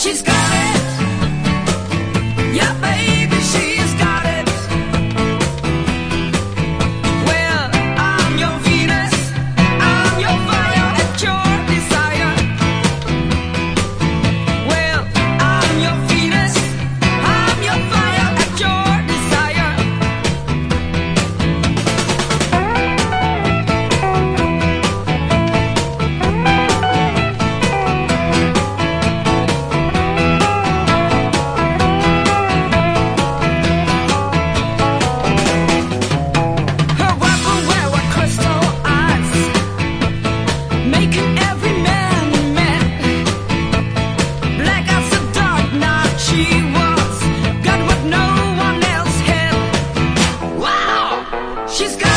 She's got it. She's got